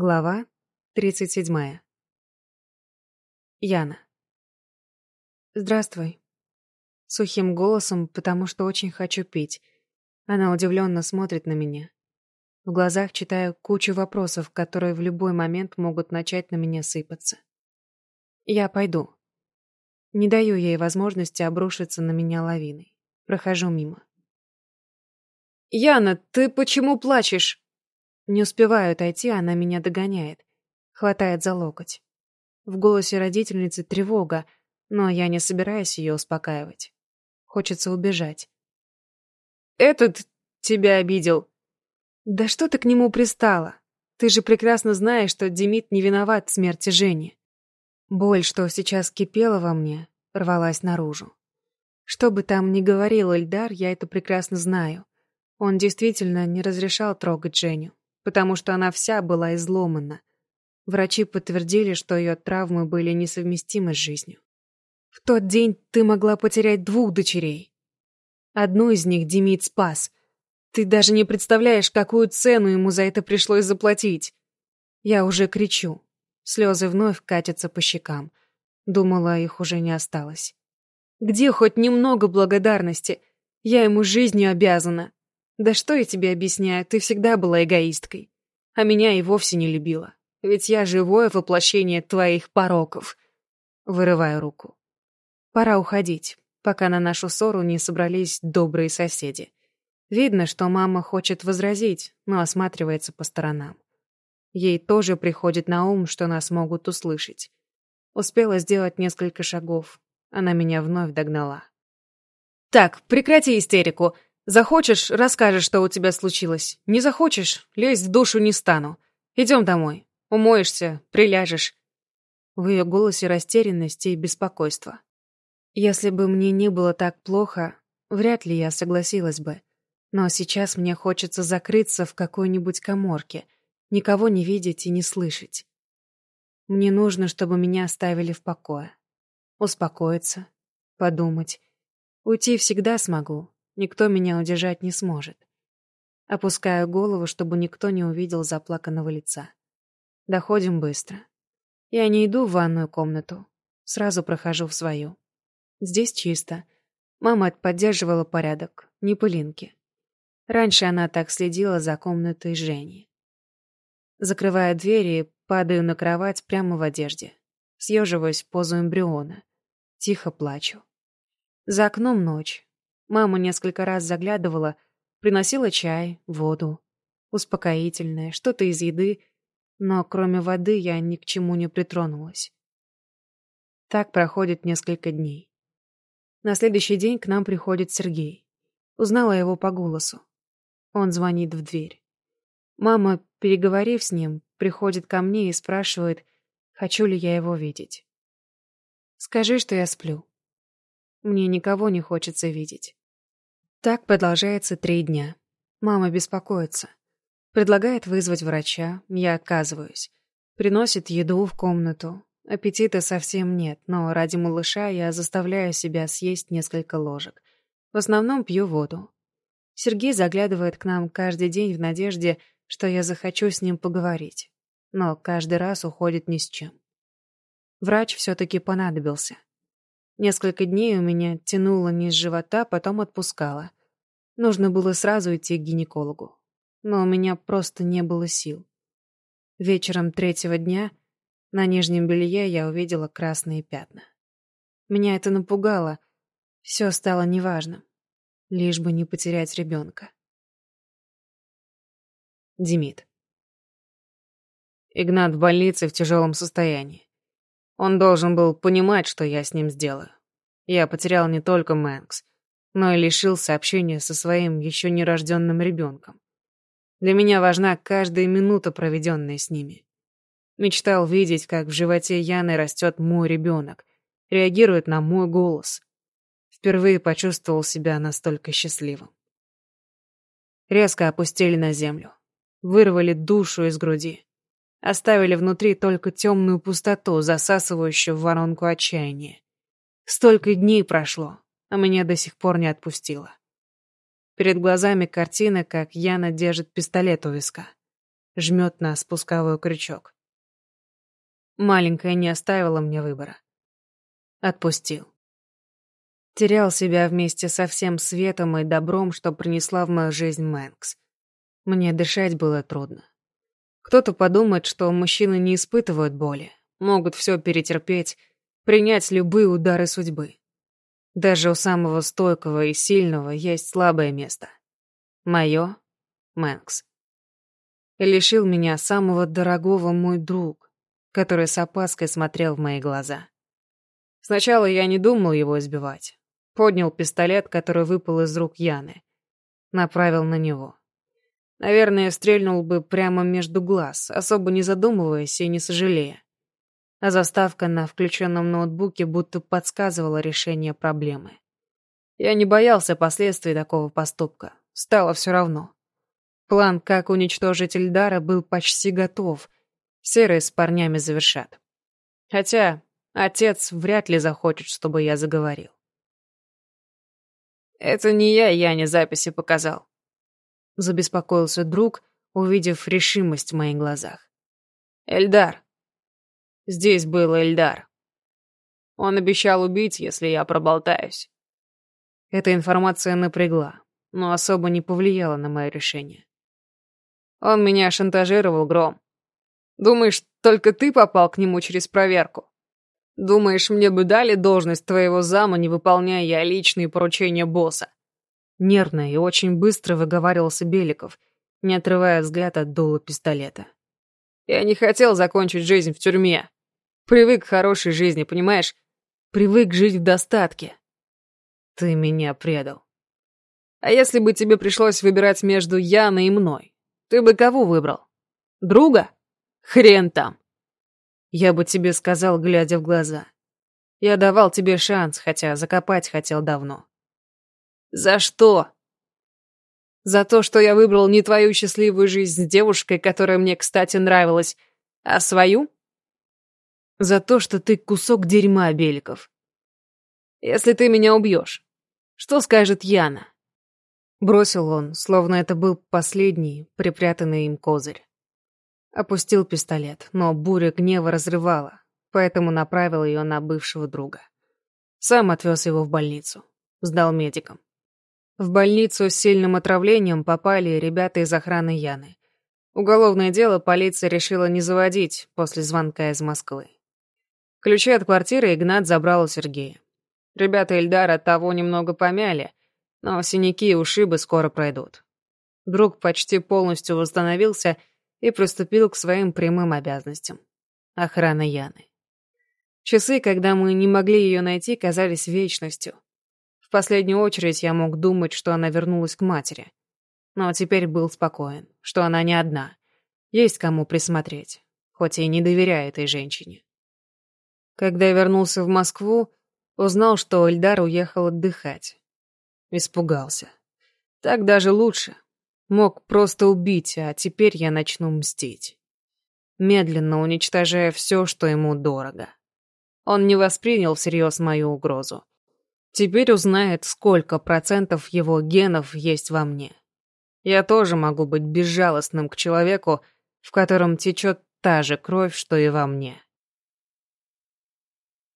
Глава 37. Яна. «Здравствуй». Сухим голосом, потому что очень хочу пить. Она удивленно смотрит на меня. В глазах читаю кучу вопросов, которые в любой момент могут начать на меня сыпаться. Я пойду. Не даю ей возможности обрушиться на меня лавиной. Прохожу мимо. «Яна, ты почему плачешь?» Не успеваю отойти, она меня догоняет. Хватает за локоть. В голосе родительницы тревога, но я не собираюсь ее успокаивать. Хочется убежать. «Этот тебя обидел». «Да что ты к нему пристала? Ты же прекрасно знаешь, что Демид не виноват в смерти Жени». Боль, что сейчас кипела во мне, рвалась наружу. Что бы там ни говорил Эльдар, я это прекрасно знаю. Он действительно не разрешал трогать Женю потому что она вся была изломана. Врачи подтвердили, что ее травмы были несовместимы с жизнью. В тот день ты могла потерять двух дочерей. Одну из них Демид спас. Ты даже не представляешь, какую цену ему за это пришлось заплатить. Я уже кричу. Слезы вновь катятся по щекам. Думала, их уже не осталось. Где хоть немного благодарности? Я ему жизнью обязана. Да что я тебе объясняю, ты всегда была эгоисткой. А меня и вовсе не любила. Ведь я живое воплощение твоих пороков. Вырываю руку. Пора уходить, пока на нашу ссору не собрались добрые соседи. Видно, что мама хочет возразить, но осматривается по сторонам. Ей тоже приходит на ум, что нас могут услышать. Успела сделать несколько шагов. Она меня вновь догнала. «Так, прекрати истерику. Захочешь, расскажешь, что у тебя случилось. Не захочешь, лезть в душу не стану. Идем домой. Умоешься, приляжешь. В ее голосе растерянность и беспокойство. Если бы мне не было так плохо, вряд ли я согласилась бы. Но сейчас мне хочется закрыться в какой-нибудь коморке, никого не видеть и не слышать. Мне нужно, чтобы меня оставили в покое. Успокоиться, подумать. Уйти всегда смогу, Никто меня удержать не сможет. Опускаю голову, чтобы никто не увидел заплаканного лица. Доходим быстро. Я не иду в ванную комнату. Сразу прохожу в свою. Здесь чисто. Мама поддерживала порядок, не пылинки. Раньше она так следила за комнатой Жени. Закрываю дверь и падаю на кровать прямо в одежде. Съеживаюсь в позу эмбриона. Тихо плачу. За окном ночь. Мама несколько раз заглядывала, приносила чай, воду, успокоительное, что-то из еды, но кроме воды я ни к чему не притронулась. Так проходит несколько дней. На следующий день к нам приходит Сергей. Узнала его по голосу. Он звонит в дверь. Мама, переговорив с ним, приходит ко мне и спрашивает, хочу ли я его видеть. Скажи, что я сплю. Мне никого не хочется видеть. Так продолжается три дня. Мама беспокоится. Предлагает вызвать врача, я отказываюсь. Приносит еду в комнату. Аппетита совсем нет, но ради малыша я заставляю себя съесть несколько ложек. В основном пью воду. Сергей заглядывает к нам каждый день в надежде, что я захочу с ним поговорить. Но каждый раз уходит ни с чем. Врач все-таки понадобился. Несколько дней у меня тянуло низ живота, потом отпускало. Нужно было сразу идти к гинекологу. Но у меня просто не было сил. Вечером третьего дня на нижнем белье я увидела красные пятна. Меня это напугало. Все стало неважным. Лишь бы не потерять ребенка. Демид. Игнат в больнице в тяжелом состоянии. Он должен был понимать, что я с ним сделаю. Я потерял не только Мэнкс, но и лишился общения со своим еще нерожденным ребенком. Для меня важна каждая минута, проведенная с ними. Мечтал видеть, как в животе Яны растет мой ребенок, реагирует на мой голос. Впервые почувствовал себя настолько счастливым. Резко опустили на землю, вырвали душу из груди. Оставили внутри только темную пустоту, засасывающую в воронку отчаяния. Столько дней прошло, а меня до сих пор не отпустило. Перед глазами картина, как Яна держит пистолет у виска. жмет на спусковой крючок. Маленькая не оставила мне выбора. Отпустил. Терял себя вместе со всем светом и добром, что принесла в мою жизнь Мэнкс. Мне дышать было трудно. Кто-то подумает, что мужчины не испытывают боли, могут все перетерпеть, принять любые удары судьбы. Даже у самого стойкого и сильного есть слабое место. Мое — Мэнкс. Лишил меня самого дорогого мой друг, который с опаской смотрел в мои глаза. Сначала я не думал его избивать. Поднял пистолет, который выпал из рук Яны. Направил на него. Наверное, стрельнул бы прямо между глаз, особо не задумываясь и не сожалея. А заставка на включенном ноутбуке будто подсказывала решение проблемы. Я не боялся последствий такого поступка. Стало все равно. План, как уничтожить Эльдара, был почти готов. Серые с парнями завершат. Хотя отец вряд ли захочет, чтобы я заговорил. «Это не я Яне записи показал», — забеспокоился друг, увидев решимость в моих глазах. «Эльдар. Здесь был Эльдар. Он обещал убить, если я проболтаюсь». Эта информация напрягла, но особо не повлияла на мое решение. Он меня шантажировал, Гром. Думаешь, только ты попал к нему через проверку? Думаешь, мне бы дали должность твоего зама, не выполняя я личные поручения босса?» Нервно и очень быстро выговаривался Беликов, не отрывая взгляд от дула пистолета. «Я не хотел закончить жизнь в тюрьме. Привык к хорошей жизни, понимаешь? Привык жить в достатке. Ты меня предал. А если бы тебе пришлось выбирать между Яной и мной, ты бы кого выбрал? Друга? Хрен там. Я бы тебе сказал, глядя в глаза. Я давал тебе шанс, хотя закопать хотел давно. За что? За то, что я выбрал не твою счастливую жизнь с девушкой, которая мне, кстати, нравилась, а свою? За то, что ты кусок дерьма, Беликов. Если ты меня убьешь, что скажет Яна? Бросил он, словно это был последний, припрятанный им козырь. Опустил пистолет, но буря гнева разрывала, поэтому направил ее на бывшего друга. Сам отвез его в больницу. Сдал медикам. В больницу с сильным отравлением попали ребята из охраны Яны. Уголовное дело полиция решила не заводить после звонка из Москвы. Ключи от квартиры Игнат забрал у Сергея. Ребята Эльдара того немного помяли, но синяки и ушибы скоро пройдут. Друг почти полностью восстановился и приступил к своим прямым обязанностям. Охрана Яны. Часы, когда мы не могли ее найти, казались вечностью. В последнюю очередь я мог думать, что она вернулась к матери. Но теперь был спокоен, что она не одна. Есть кому присмотреть, хоть и не доверяю этой женщине. Когда я вернулся в Москву, узнал, что Эльдар уехал отдыхать. Испугался. Так даже лучше. Мог просто убить, а теперь я начну мстить. Медленно уничтожая все, что ему дорого. Он не воспринял всерьез мою угрозу. Теперь узнает, сколько процентов его генов есть во мне. Я тоже могу быть безжалостным к человеку, в котором течет та же кровь, что и во мне.